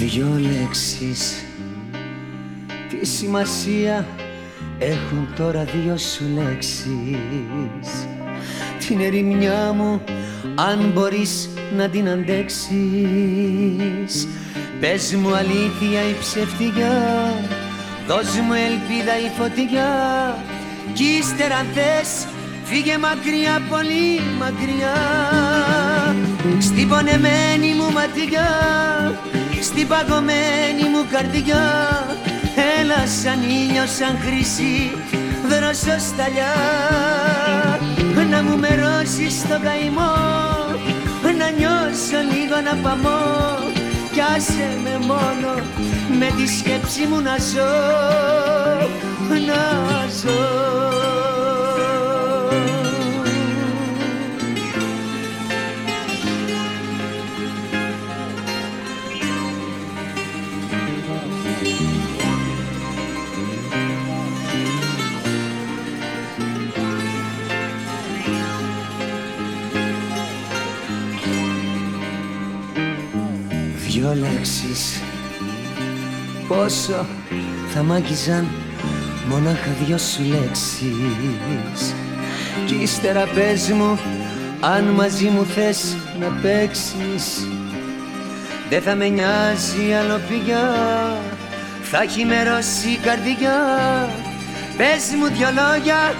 Δυο λέξεις. Τι σημασία έχουν τώρα δυο σου λέξεις; Την ερημιά μου αν μπορείς να την αντέξεις. Πες μου αλήθεια ή ψευτιά Δώσ' μου ελπίδα ή φωτιά. Κι ύστερα αν θες φύγε μακριά πολύ μακριά. Στην πονεμένη μου ματιά Στην παγωμένη μου καρδιά. Έλα σαν ήλιο σαν χρυσή δροσοσταλιά Να μου μερώσεις το καημό Να νιώσω λίγο να παμώ. Κι άσε με μόνο με τη σκέψη μου να ζω Να ζω Δυο λέξεις Πόσο θα μ' άγγιζαν Μονάχα δυο σου λέξεις. Κι ύστερα πες μου Αν μαζί μου θες να παίξεις Δεν θα με νοιάζει άλλο πηγιά. Θα χειμερώσει η καρδιά. Πες μου δυο λόγια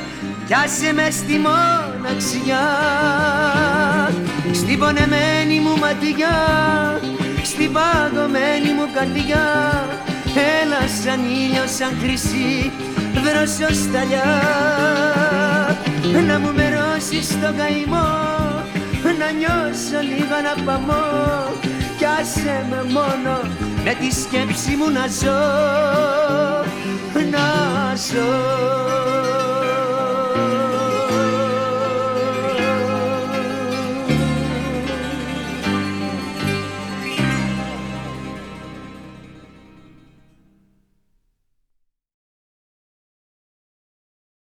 κι άσε μες στη μοναξιά. Στην πονεμένη μου ματιά στην παγωμένη μου καρδιά. Έλα σαν ήλιο, σαν χρυσή δροσοσταλιά Να μου μερώσεις το καημό Να νιώσω λίγο να παμώ. Κι άσε με μόνο με τη σκέψη μου να ζω Να ζω